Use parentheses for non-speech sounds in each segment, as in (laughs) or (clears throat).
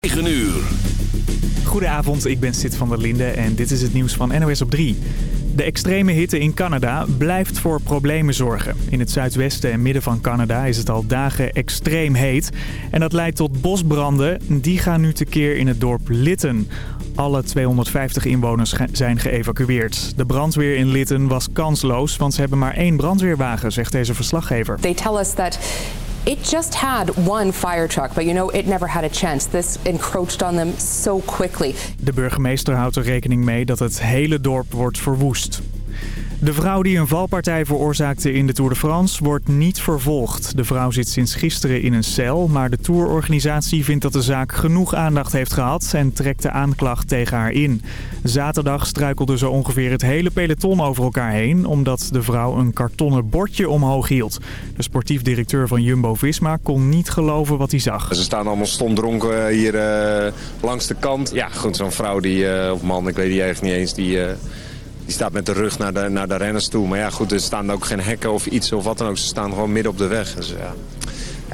9 uur. Goedenavond, ik ben Sid van der Linde en dit is het nieuws van NOS op 3. De extreme hitte in Canada blijft voor problemen zorgen. In het zuidwesten en midden van Canada is het al dagen extreem heet. En dat leidt tot bosbranden. Die gaan nu tekeer in het dorp Litten. Alle 250 inwoners zijn geëvacueerd. De brandweer in Litten was kansloos, want ze hebben maar één brandweerwagen, zegt deze verslaggever. They tell us that It just had one fire truck, but you know, it never had a chance. This encroached on them so quickly. De burgemeester houdt er rekening mee dat het hele dorp wordt verwoest. De vrouw die een valpartij veroorzaakte in de Tour de France wordt niet vervolgd. De vrouw zit sinds gisteren in een cel, maar de tourorganisatie vindt dat de zaak genoeg aandacht heeft gehad en trekt de aanklacht tegen haar in. Zaterdag struikelde zo ongeveer het hele peloton over elkaar heen, omdat de vrouw een kartonnen bordje omhoog hield. De sportief directeur van Jumbo-Visma kon niet geloven wat hij zag. Ze staan allemaal stom dronken hier uh, langs de kant. Ja, goed, zo'n vrouw die, uh, of man, ik weet die eigenlijk niet eens, die... die staat met de rug naar de, naar de renners toe. Maar ja, goed, er staan ook geen hekken of iets of wat dan ook. Ze staan gewoon midden op de weg. Dus ja,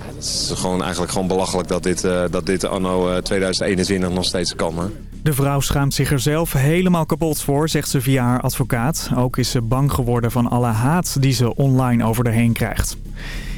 het is gewoon eigenlijk gewoon belachelijk dat dit, uh, dat dit anno uh, 2021 nog steeds kan. Hè? De vrouw schaamt zich er zelf helemaal kapot voor, zegt ze via haar advocaat. Ook is ze bang geworden van alle haat die ze online over de heen krijgt.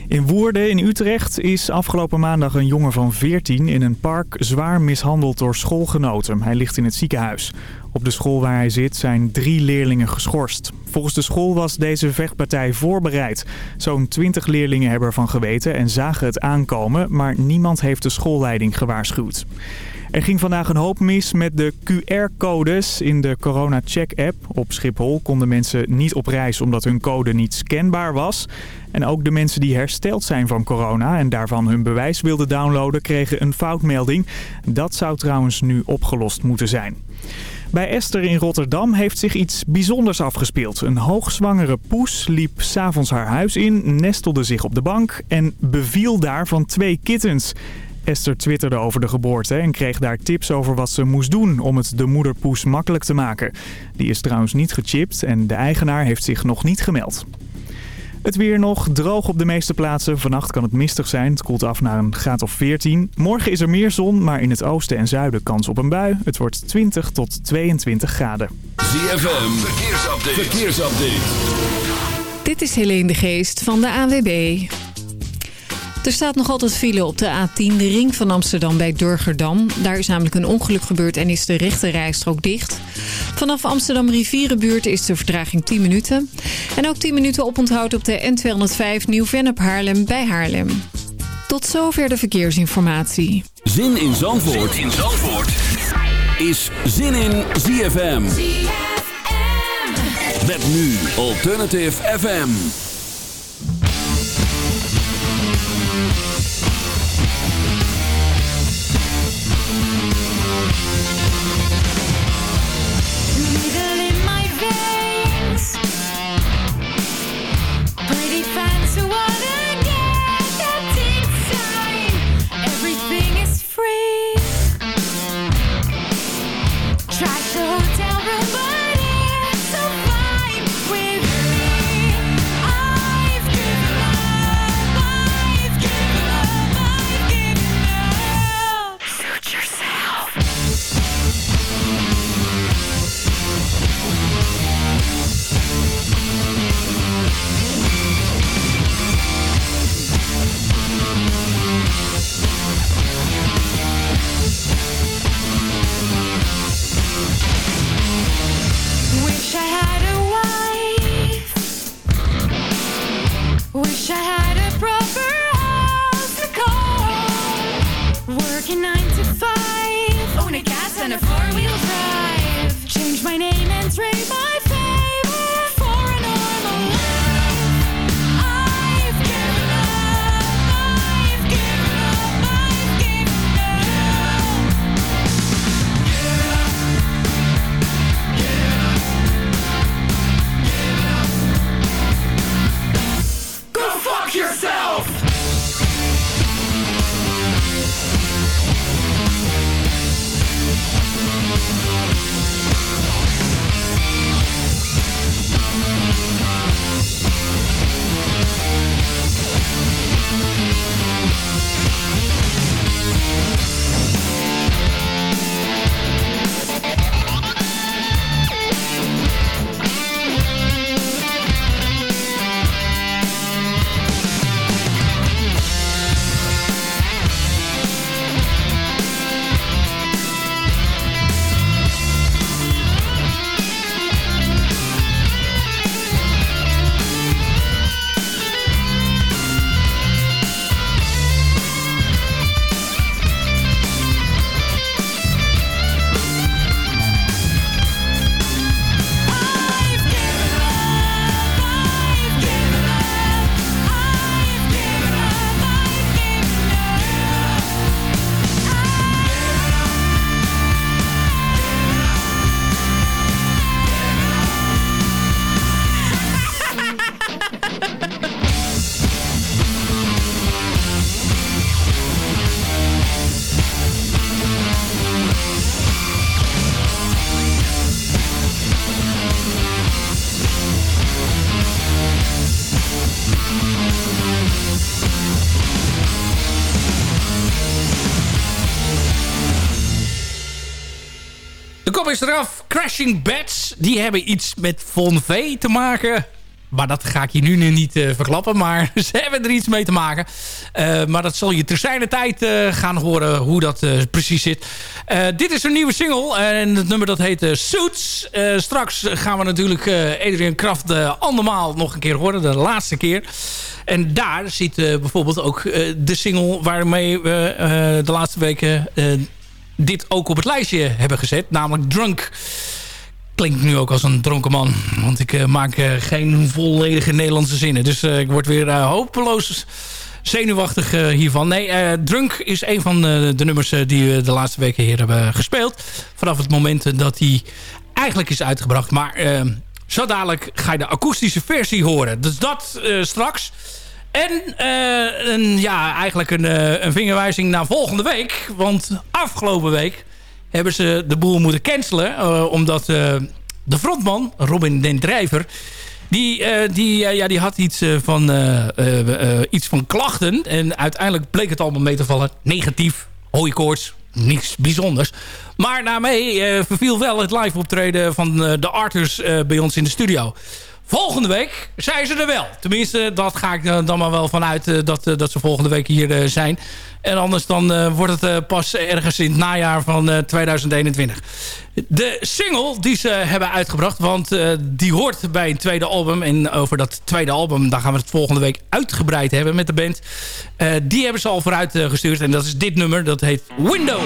In Woerden in Utrecht is afgelopen maandag een jongen van 14 in een park zwaar mishandeld door schoolgenoten. Hij ligt in het ziekenhuis. Op de school waar hij zit zijn drie leerlingen geschorst. Volgens de school was deze vechtpartij voorbereid. Zo'n 20 leerlingen hebben ervan geweten en zagen het aankomen, maar niemand heeft de schoolleiding gewaarschuwd. Er ging vandaag een hoop mis met de QR-codes in de Corona Check-app. Op Schiphol konden mensen niet op reis omdat hun code niet scanbaar was. En ook de mensen die hersteld zijn van corona en daarvan hun bewijs wilden downloaden kregen een foutmelding. Dat zou trouwens nu opgelost moeten zijn. Bij Esther in Rotterdam heeft zich iets bijzonders afgespeeld. Een hoogzwangere poes liep s'avonds haar huis in, nestelde zich op de bank en beviel daar van twee kittens. Esther twitterde over de geboorte en kreeg daar tips over wat ze moest doen om het de moederpoes makkelijk te maken. Die is trouwens niet gechipt en de eigenaar heeft zich nog niet gemeld. Het weer nog, droog op de meeste plaatsen. Vannacht kan het mistig zijn. Het koelt af naar een graad of 14. Morgen is er meer zon, maar in het oosten en zuiden kans op een bui. Het wordt 20 tot 22 graden. ZFM, verkeersupdate. verkeersupdate. Dit is Helene de Geest van de AWB. Er staat nog altijd file op de A10, de ring van Amsterdam bij Durgerdam. Daar is namelijk een ongeluk gebeurd en is de rechte rijstrook dicht. Vanaf Amsterdam Rivierenbuurt is de vertraging 10 minuten. En ook 10 minuten oponthoud op de N205 Nieuw-Vennep Haarlem bij Haarlem. Tot zover de verkeersinformatie. Zin in Zandvoort, zin in Zandvoort. is Zin in ZFM. ZFM. Met nu Alternative FM. Is eraf. Crashing Bats. Die hebben iets met Von V te maken. Maar dat ga ik je nu niet uh, verklappen. Maar (laughs) ze hebben er iets mee te maken. Uh, maar dat zal je ter zijne tijd uh, gaan horen hoe dat precies zit. dit is een nieuwe single. En het nummer dat heet Suits. straks gaan we natuurlijk Adrian Kraft andermaal nog een keer horen. De laatste keer. En daar zit bijvoorbeeld ook de single waarmee we de laatste weken dit ook op het lijstje hebben gezet. Namelijk Drunk klinkt nu ook als een dronken man. Want ik uh, maak uh, geen volledige Nederlandse zinnen. Dus uh, ik word weer hopeloos zenuwachtig hiervan. Nee, Drunk is een van de nummers die we de laatste weken hier hebben gespeeld. Vanaf het moment dat hij eigenlijk is uitgebracht. Maar zo dadelijk ga je de akoestische versie horen. Dus dat straks. En een, ja, eigenlijk een, een vingerwijzing naar volgende week. Want afgelopen week hebben ze de boel moeten cancelen. Uh, omdat de frontman, Robin den Drijver... Die, die, ja, die had iets, van, iets van klachten. En uiteindelijk bleek het allemaal mee te vallen. Negatief, hooikoorts, niets bijzonders. Maar daarmee verviel wel het live optreden van de Arthurs bij ons in de studio. Volgende week zijn ze er wel. Tenminste, dat ga ik dan maar wel vanuit dat, dat ze volgende week hier zijn. En anders dan wordt het pas ergens in het najaar van uh, 2021. De single die ze hebben uitgebracht, want die hoort bij een tweede album. En over dat tweede album, daar gaan we het volgende week uitgebreid hebben met de band. die hebben ze al vooruit gestuurd en dat is dit nummer, dat heet Window.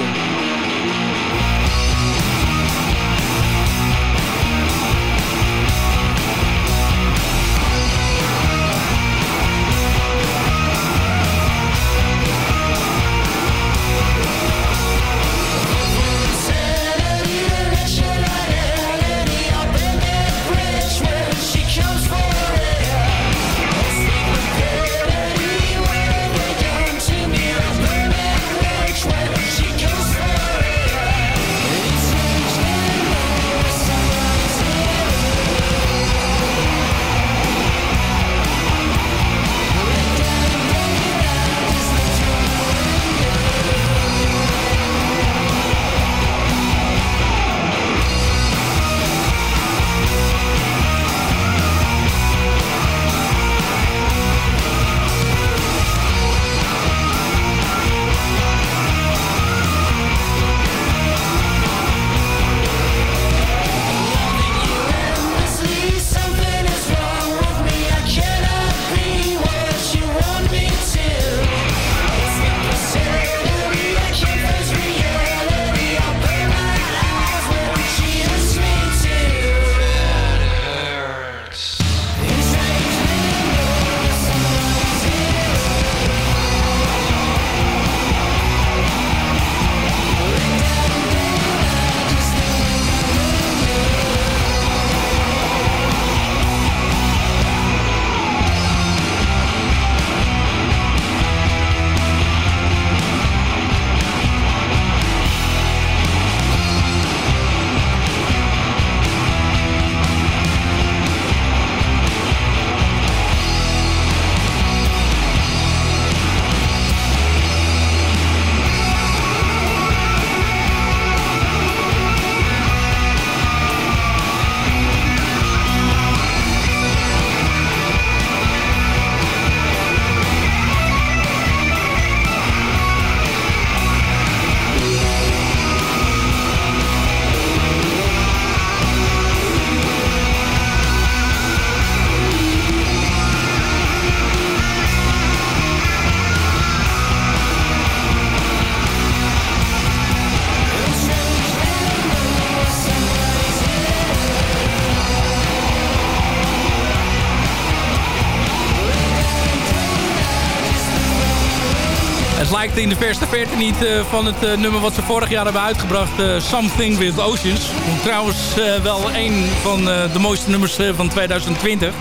In de verste verte niet uh, van het uh, nummer wat ze vorig jaar hebben uitgebracht. Uh, Something with Oceans. Trouwens wel een van de mooiste nummers van 2020.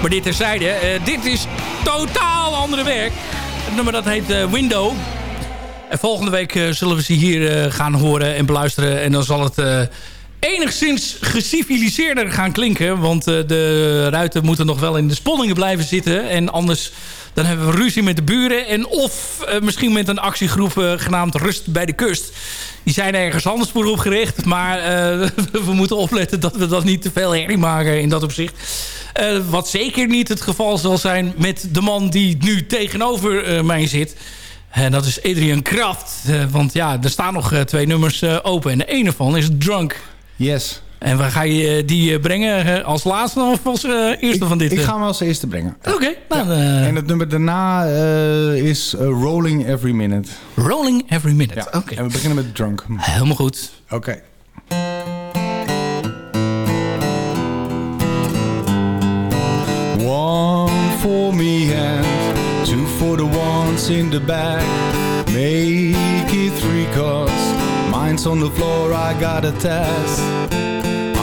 Maar dit terzijde. dit is totaal andere werk. Het nummer dat heet Window. En volgende week zullen we ze hier gaan horen en beluisteren. En dan zal het enigszins geciviliseerder gaan klinken. Want de ruiten moeten nog wel in de sponningen blijven zitten. En anders dan hebben we ruzie met de buren. En of misschien met een actiegroep genaamd Rust bij de Kust. Die zijn ergens anders opgericht. Maar (laughs) we moeten opletten dat we dat niet te veel herrie maken in dat opzicht. wat zeker niet het geval zal zijn met de man die nu tegenover mij zit. En dat is Adrian Kraft. want ja, er staan nog twee nummers open. En de ene van is Drunk. Yes. En waar ga je die brengen? Als laatste of als eerste van dit? Ik ga hem als eerste brengen. Oké. nou, En het nummer daarna is Rolling Every Minute. Rolling Every Minute, ja. oké. En we beginnen met Drunk. Helemaal goed. Oké. One for me and two for the ones in the back. Cause mine's on the floor, I got a test.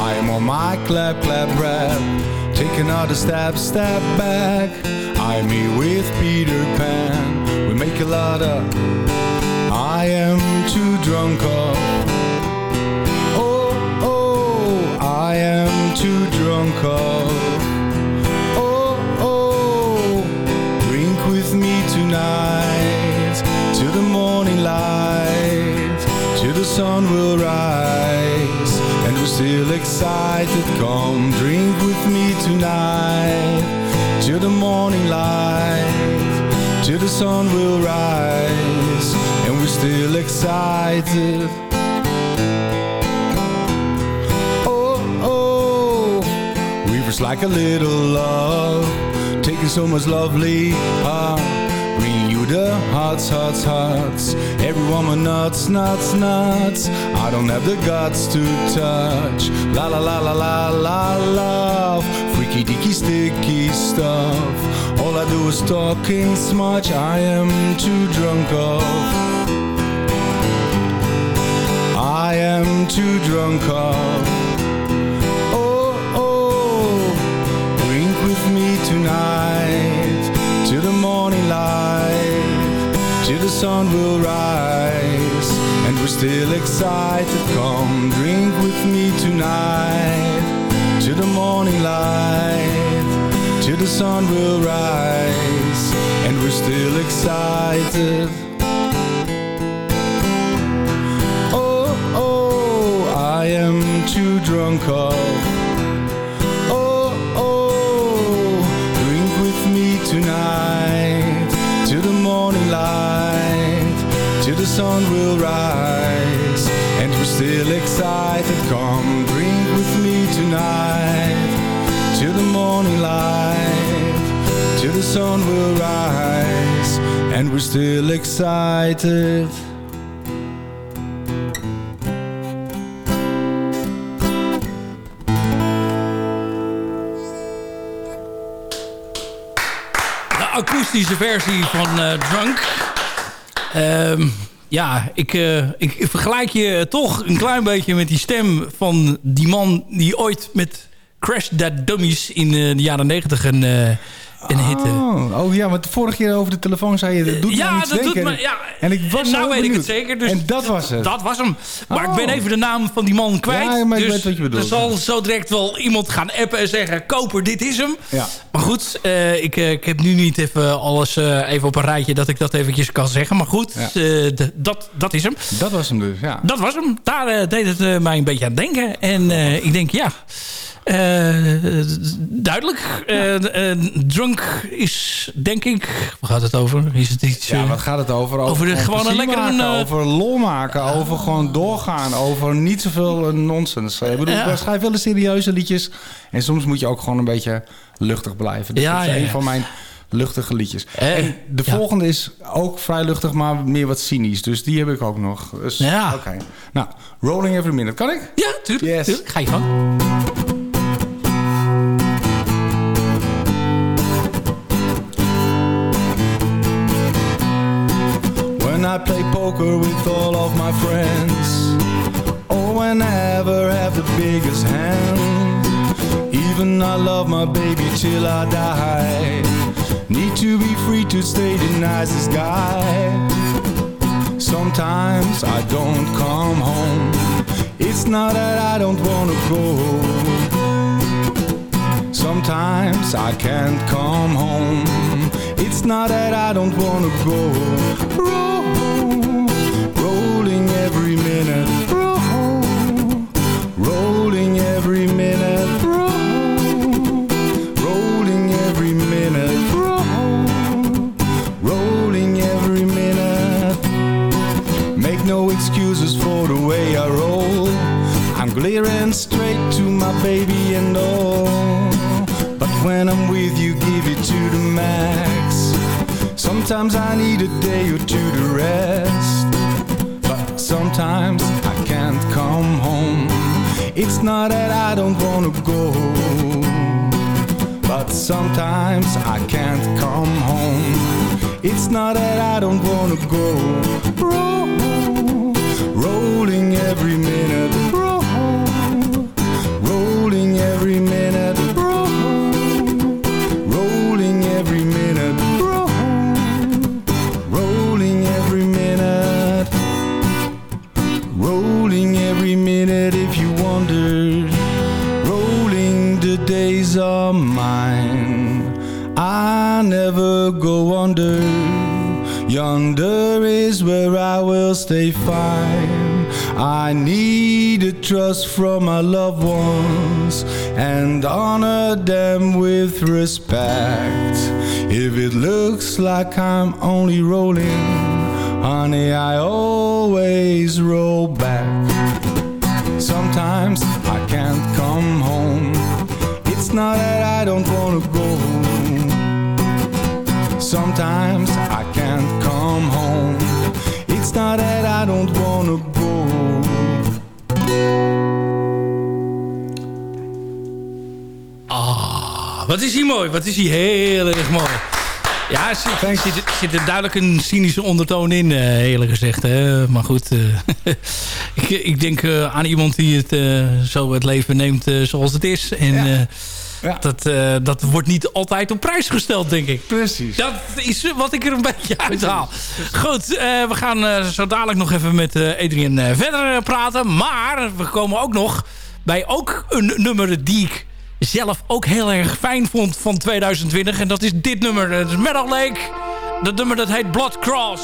I am on my clap, clap, rap. Take another step, step back. I'm here with Peter Pan. We make a lot of. I am too drunk of. Oh, oh, I am too drunk of. Oh, oh, drink with me tonight till the morning light, the sun will rise, and we're still excited. Come drink with me tonight till the morning light, till the sun will rise, and we're still excited. Oh, oh, weavers like a little love, taking so much lovely you the hearts, hearts, hearts. Every woman nuts, nuts, nuts. I don't have the guts to touch. La la la la la la love. Freaky deaky sticky stuff. All I do is talking smudge. I am too drunk of. I am too drunk of. Oh oh, drink with me tonight till the morning light, till the sun will rise, and we're still excited. Come drink with me tonight till the morning light, till the sun will rise, and we're still excited. Oh, oh, I am too drunk of. Oh, oh, drink with me tonight till the morning light, the sun will rise, and we're still excited. Come drink with me tonight till the morning light, till the sun will rise, and we're still excited. Akoestische versie van uh, Drunk. Um, ja, ik, uh, ik vergelijk je toch een klein beetje met die stem van die man die ooit met Crash That Dummies in uh, de jaren negentig een, een hit... Oh, oh ja, want vorige keer over de telefoon zei je, dat doet ja, me iets dat denken. Doet me, ja, en ik was en nou weet benieuwd. ik het zeker. Dus en dat was het? Dat was hem. Maar Oh. ik ben even de naam van die man kwijt. Ja, maar ik dus weet wat je bedoelt. Er zal zo direct wel iemand gaan appen en zeggen... Koper, dit is hem. Ja. Maar goed, uh, ik, uh, ik heb nu niet even alles uh, even op een rijtje... dat ik dat eventjes kan zeggen. Maar goed, Ja. dat, dat is hem. Dat was hem dus, ja. Dat was hem. Daar deed het mij een beetje aan denken. En ik denk, ja... Uh, duidelijk. Uh, uh, drunk is, denk ik... Waar gaat het over? Is het iets... Ja, wat gaat het over? Over, gewoon een lekker... Maken, over lol maken. Over gewoon doorgaan. Over niet zoveel nonsens. Ik bedoel, ik schrijf wel serieuze liedjes. En soms moet je ook gewoon een beetje luchtig blijven. Dus Ja, dat is ja, een van mijn luchtige liedjes. Eh, en de ja. volgende is ook vrij luchtig, maar meer wat cynisch. Dus die heb ik ook nog. Dus, Ja. Oké. Nou, Rolling Every Minute. Kan ik? Ja, tuurlijk. Yes. tuurlijk. Ga je van. Have hand Even I love my baby till I die Need to be free to stay the nicest guy Sometimes I don't come home It's not that I don't wanna go. Sometimes I can't come home. It's not that I don't wanna go. Roll, rolling every minute. Roll, rolling every minute. Roll, rolling every minute. Roll, rolling every minute. Make no excuses for the way I roll. I'm glaring straight to my baby and all. But when I'm with you, give it to the max. Sometimes I need a day or two to rest. But sometimes I can't come home. It's not that I don't wanna go. But sometimes I can't come home. It's not that I don't wanna go. Roll, rolling every minute. Go under. Yonder is where I will stay fine. I need a trust from my loved ones and honor them with respect. If it looks like I'm only rolling, honey, I always roll back. Sometimes I can't come home. It's not that I don't wanna go. Sometimes I can't come home. It's not that I don't wanna go. Ah, wat is hier mooi. Wat is hier heel erg mooi. Ja, er zit, zit, zit er duidelijk een cynische ondertoon in, eh, eerlijk gezegd. Hè? Maar goed, eh, (laughs) ik, ik denk eh, aan iemand die het zo het leven neemt zoals het is. En Ja. Ja. dat, eh, dat wordt niet altijd op prijs gesteld, denk ik. Precies. Dat is wat ik er een beetje uithaal. Goed, eh, we gaan eh, zo dadelijk nog even met Adrian verder praten. Maar we komen ook nog bij ook een nummer die ik zelf ook heel erg fijn vond van 2020. En dat is dit nummer. Dat is Meadow Lake. Dat nummer dat heet Blood Cross.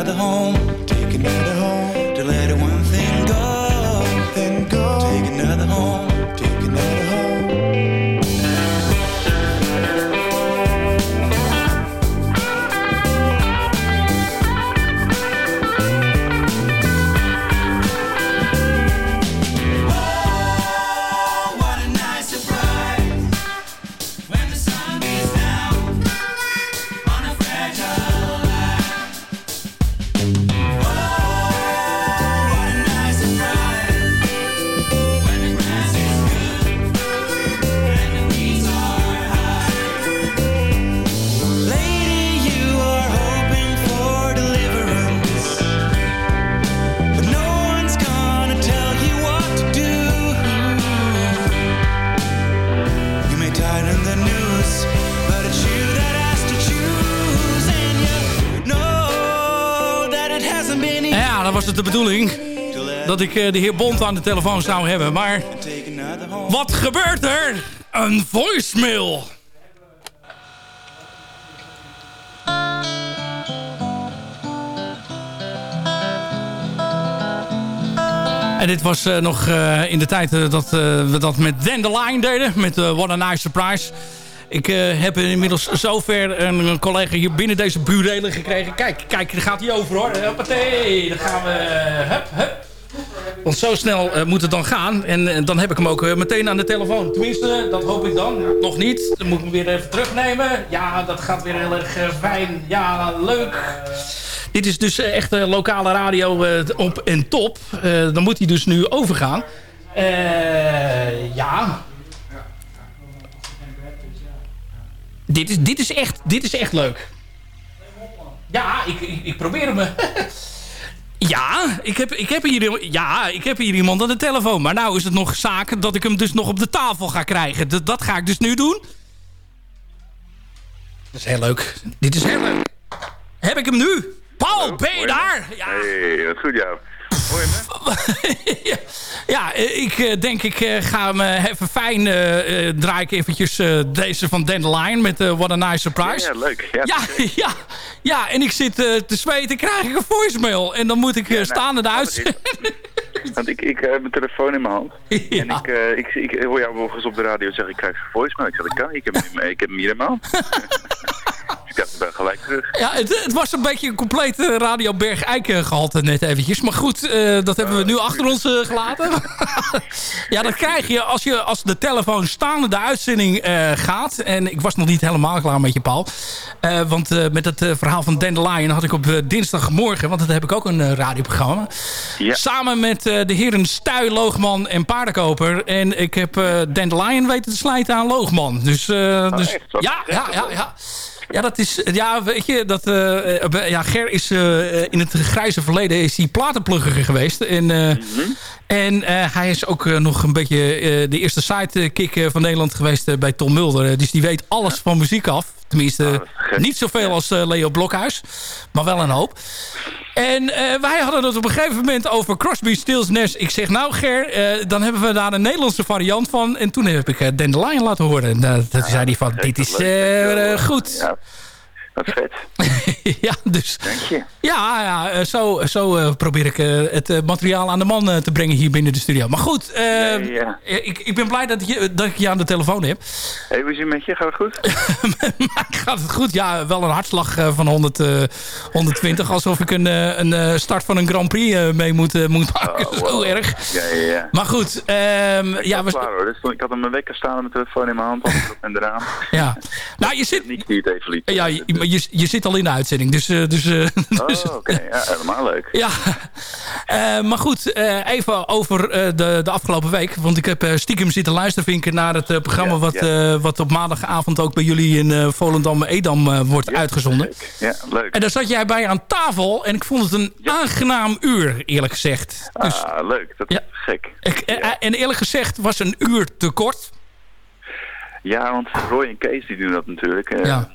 Another home, take another bedoeling dat ik eh, de heer Bond aan de telefoon zou hebben. Maar wat gebeurt er? Een voicemail. En dit was eh, nog eh, in de tijd dat we dat met Dandelion deden. Met What a Nice Surprise. Ik eh, heb inmiddels zover een, een collega hier binnen deze burelen gekregen. Kijk, kijk, daar gaat hij over hoor. Hoppatee, daar gaan we. Hup, hup. Want zo snel eh, moet het dan gaan. En eh, dan heb ik hem ook meteen aan de telefoon. Tenminste, dat hoop ik dan. Nog niet. Dan moet ik hem weer even terugnemen. Ja, dat gaat weer heel erg fijn. Ja, leuk. Dit is dus echt lokale radio op en top. Dan moet hij dus nu overgaan. Ja. Dit is, dit, is echt, dit is echt leuk. Ja, ik, ik, ik probeer hem... (laughs) Ja, ik heb, ik, heb hier, ja, ik heb hier iemand aan de telefoon. Maar nou is het nog zaak dat ik hem dus nog op de tafel ga krijgen. Dat, dat ga ik dus nu doen. Dat is heel leuk. Dit is heel leuk. Heb ik hem nu? Paul, ben je daar? Ja, Hey, wat goed jou. Hoor je me? (laughs) ja ik eh, denk ik eh, ga eh, even fijn eh, eh, draai ik eventjes eh, deze van Dandelion met eh, What a Nice Surprise. Ja, leuk. Ja, Ja, (laughs) ja, ja, en ik zit eh, te zweten, krijg ik een voicemail. En dan moet ik uh, staande nou, uit. dat (laughs) Want ik, ik heb mijn telefoon in mijn hand. Ja. En ik, eh, ik, ik, hoor jou volgens op de radio zeggen, ik krijg een voicemail. Ik zeg, dat kan. Ik heb, hem- ik heb hem hier in mijn hand. Dus ik dacht, ik ben gelijk terug. Ja, het, het was een beetje een compleet eh, Radio eh, gehalte net eventjes. Maar goed, eh, dat hebben we nu achter ons eh, gelaten. (laughs) ja, dat krijg je als, je als de telefoon staande de uitzending eh, gaat. En ik was nog niet helemaal klaar met je, Paul. Want met het verhaal van Dandelion had ik op dinsdagmorgen... want dat heb ik ook een radioprogramma... Ja. samen met de heren Stuy, Loogman en Paardenkoper. En ik heb Dandelion weten te slijten aan Loogman. Dus, eh, dus ja, ja, ja, ja. Ja, dat is, ja, weet je, dat, eh, ja, Ger is eh, in het grijze verleden is hij platenplugger geweest. En, eh, en eh, hij is ook nog een beetje de eerste sidekick van Nederland geweest bij Tom Mulder. Dus die weet alles van muziek af. Tenminste, gek. niet zoveel als eh, Leo Blokhuis, maar wel een hoop. En eh, wij hadden het op een gegeven moment over Crosby, Stills, Nash. Ik zeg, nou Ger, eh, dan hebben we daar een Nederlandse variant van. En toen heb ik uh, Dandelion laten horen. En uh, toen zei hij van, dit is goed. Wat vet. (laughs) ja, dus... Dank je. Ja, ja zo, zo uh, probeer ik uh, het materiaal aan de man te brengen hier binnen de studio. Maar goed, ja. Ik, ik ben blij dat, je, dat ik je aan de telefoon heb. Hey, hoe is het met je? Gaat het goed? (laughs) Gaat het goed? Ja, wel een hartslag van 100, 120. Alsof ik een, een start van een Grand Prix mee moet, moet maken. (laughs) Oh, wow. Zo erg. Ja, ja, ja. Maar goed. Um, ik ja, was klaar hoor. Dus ik had hem een wekker staan met mijn telefoon in mijn hand. en eraan. Ja. Nou, je zit... Niet even liet. Ja, je, je, je zit al in de uitzending. Dus, uh, dus, uh, (laughs) dus oh, oké. Okay. Ja, helemaal leuk. Ja. Maar goed, even over de, de afgelopen week. Want ik heb stiekem zitten luistervinken naar het programma... Wat, wat op maandagavond ook bij jullie in Volendam-Edam wordt uitgezonden. Leuk. Ja, leuk. En daar zat jij bij aan tafel. En ik vond het een aangenaam uur, eerlijk gezegd. Dus, ah, leuk. Dat is gek. Ik, en eerlijk gezegd was een uur te kort. Ja, want Roy en Kees die doen dat natuurlijk. Ja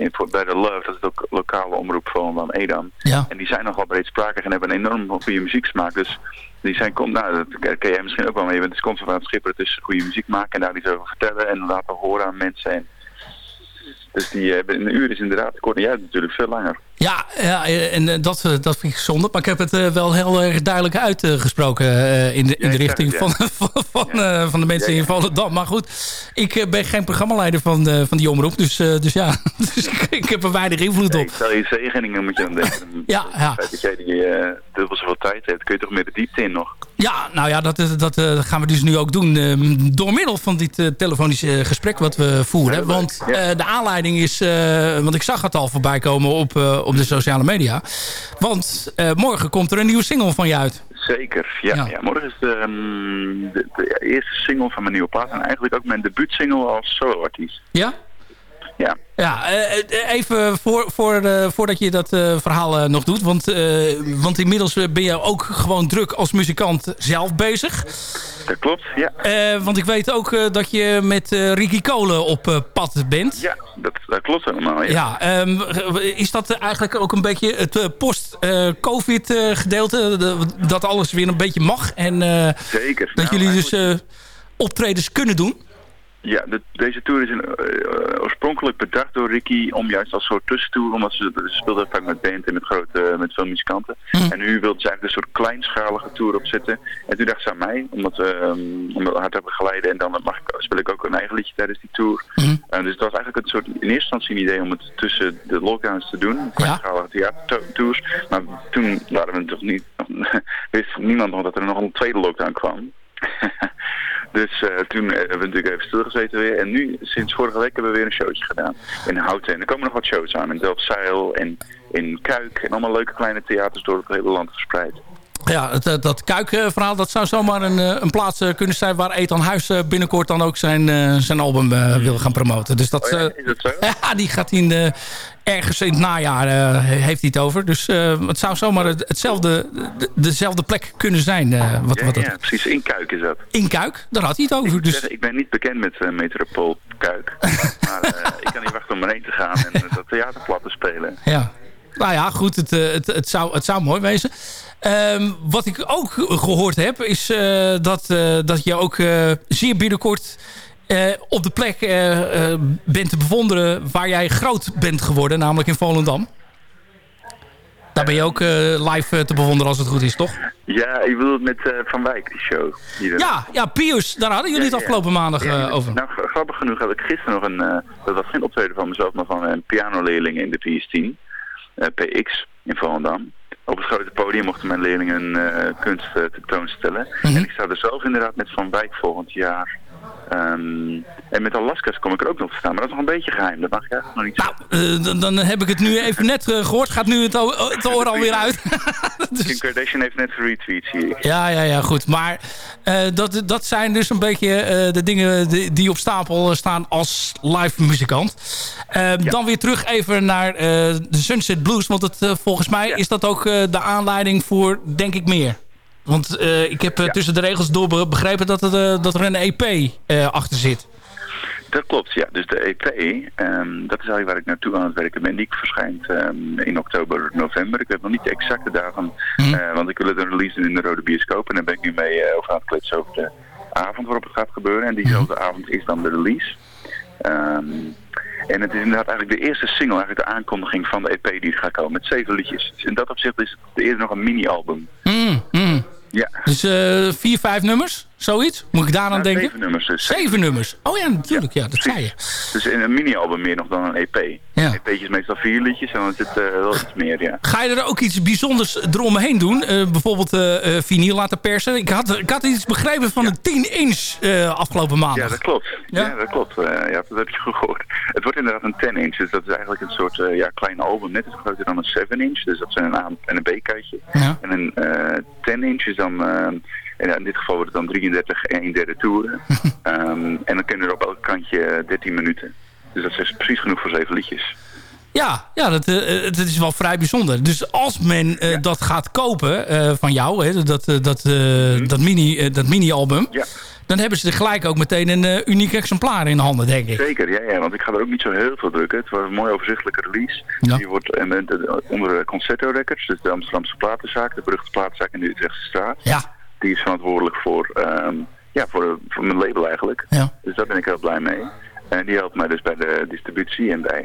in, bij de Love, dat is ook lokale omroep van, van Edam. Ja. En die zijn nogal breedsprakig en hebben een enorm goede muzieksmaak. Dus die zijn, nou, dat ken jij misschien ook wel, maar je bent dus constant aan het schipperen tussen goede muziek maken en daar iets over vertellen en laten horen aan mensen. En dus die, een uur is inderdaad kort en jij natuurlijk veel langer. Ja, ja en dat, dat vind ik zonde. Maar ik heb het wel heel erg duidelijk uitgesproken in de, in de richting (laughs) van, van, van, van, de mensen in Volendam. Maar goed, ik ben geen programmaleider van, van die omroep. Dus, dus ja, (laughs) dus ik, heb er weinig invloed op. Ik stel je zegeningen moet je dan denken. (laughs) ja, ja. Dat jij die dubbel zoveel tijd hebt, kun je toch meer de diepte in nog. Ja, nou ja, dat, dat gaan we dus nu ook doen. Ehm, door middel van dit telefonische gesprek wat we voeren. Want de aanleiding is... want ik zag het al voorbij komen op, op de sociale media. Want morgen komt er een nieuwe single van je uit. Zeker, ja. ja. morgen is de, de, de, eerste single van mijn nieuwe plaat. En eigenlijk ook mijn debuutsingle als soloartiest. Ja? Ja. Ja, even voor, voor, voordat je dat verhaal nog doet. Want, want inmiddels ben je ook gewoon druk als muzikant zelf bezig. Dat klopt, ja. want ik weet ook dat je met Ricky Kolen op pad bent. Ja, dat, dat klopt helemaal, ja. ja ehm, is dat eigenlijk ook een beetje het post-covid gedeelte? dat alles weer een beetje mag? En, Zeker. Dat nou, jullie dus optredens kunnen doen? Ja, de, deze tour is een, uh, oorspronkelijk bedacht door Ricky om juist als soort tussentour, omdat ze, ze speelden vaak met band en met grote, met veel muzikanten. Hm. En nu wilde ze eigenlijk een soort kleinschalige tour opzetten. En toen dacht ze aan mij, omdat we um, omdat we hard hebben geleiden en dan mag ik, speel ik ook een eigen liedje tijdens die tour. Uh, dus het was eigenlijk een soort, in eerste instantie een idee om het tussen de lockdowns te doen, kleinschalige theatertours. Maar toen waren we toch niet, (laughs) wist niemand nog dat er nog een tweede lockdown kwam. (laughs) Dus uh, toen hebben we natuurlijk even stilgezeten weer. En nu, sinds vorige week, hebben we weer een showtje gedaan. In Houten. En er komen nog wat shows aan. In Delfzijl en in Kuik. En allemaal leuke kleine theaters door het hele land verspreid. Ja, het, dat Kuik-verhaal, dat zou zomaar een, een plaats kunnen zijn... waar Ethan Huis binnenkort dan ook zijn, zijn album wil gaan promoten. Dus dat, oh ja, is dat zo? (laughs) ja, die gaat in de, ergens in het najaar uh, heeft hij het over. Dus uh, het zou zomaar hetzelfde, de, dezelfde plek kunnen zijn. Uh, wat, ja, wat dat... ja, precies. In Kuik is dat. In Kuik, daar had hij het over. Ik, dus... zeg, ik ben niet bekend met Metropool Kuik. (laughs) maar ik kan niet wachten om erheen te gaan en dat theaterplat te spelen. Ja. Nou ja, goed. Het, het, het, zou, het zou mooi wezen. Um, wat ik ook gehoord heb, is dat, dat je ook zeer binnenkort... Op de plek bent te bewonderen waar jij groot bent geworden, namelijk in Volendam. Daar ben je ook live te bewonderen als het goed is, toch? Ja, je bedoelt met Van Wijk, die show. Die ja, ja, Pius, daar hadden jullie ja, het afgelopen ja. maandag ja, over. Nou, grappig genoeg heb ik gisteren nog een, dat was geen optreden van mezelf, maar van een pianoleerling in de PS10, PX, in Volendam. Op het grote podium mochten mijn leerlingen kunst tentoonstellen. Mhm. Mm -hmm. En ik sta er zelf inderdaad met Van Wijk volgend jaar Um, en met Alaska's kom ik er ook nog te staan. Maar dat is nog een beetje geheim. Dat mag je eigenlijk nog niet nou, uh, dan, dan, heb ik het nu even net uh, gehoord. Gaat nu het, het oor alweer uit. (laughs) (laughs) dus... Kim Kardashian heeft net geretweet, zie ik. Ja, ja, ja, goed. Maar uh, dat, dat zijn dus een beetje de dingen die, die, op stapel staan als live muzikant. Ja. Dan weer terug even naar de Sunset Blues. Want het, volgens mij ja. is dat ook de aanleiding voor, denk ik, meer. Want uh, ik heb ja. tussen de regels door begrepen dat, het, uh, dat er een EP achter zit. Dat klopt, ja. Dus de EP, um, dat is eigenlijk waar ik naartoe aan het werken ben. Die verschijnt um, in oktober, november. Ik weet nog niet de exacte datum, mm. want ik wil het een release in de Rode Bioscoop. En daar ben ik nu mee over aan het kletsen over de avond waarop het gaat gebeuren. En diezelfde mm. avond is dan de release. Um, en het is inderdaad eigenlijk de eerste single, eigenlijk de aankondiging van de EP die gaat komen. Met zeven liedjes. Dus in dat opzicht is het eerder nog een mini-album. Mm. Ja. Dus uh, vier, vijf nummers? Zoiets? Moet ik daaraan nou, denken? Zeven nummers dus. Zeven nummers? Oh ja, natuurlijk. Ja, ja dat zei je. Dus in een mini-album meer nog dan een EP. Ja. Een is meestal vier liedjes en dan zit uh, wel iets meer, ja. Ga je er ook iets bijzonders eromheen doen? Uh, bijvoorbeeld uh, vinyl laten persen? Ik had, ik had iets begrepen van Ja. een 10-inch afgelopen maandag. Ja, dat klopt. Ja? Ja, dat klopt. Eh, ja, dat heb je gehoord. Het wordt inderdaad een 10 inch, dus dat is eigenlijk een soort eh, ja, klein album. Net iets groter dan een 7 inch, dus dat zijn een A en een. Ja. En een eh 10 inch is dan, eh, en in dit geval wordt het dan 33 en 1 derde toeren. (laughs) Ehm, en dan kunnen er op elk kantje 13 minuten. Dus dat is precies genoeg voor zeven liedjes. Ja, ja dat, uh, dat is wel vrij bijzonder. Dus als men uh, Ja. dat gaat kopen uh, van jou, hè, dat, dat, uh, dat mini-album... dat mini-album, Ja, dan hebben ze gelijk ook meteen een uniek exemplaar in handen, denk ik. zeker. Ja, ja, want ik ga er ook niet zo heel veel drukken. Het was een mooi overzichtelijke release. Ja. Die wordt eh, eh, onder de Concerto Records, dus de Amsterdamse platenzaak, de beruchte platenzaak in de Utrechtse straat. Ja, Die is verantwoordelijk voor, ehm, ja, voor, voor mijn label eigenlijk. ja. Dus daar ben ik heel blij mee. En die helpt mij dus bij de distributie en bij,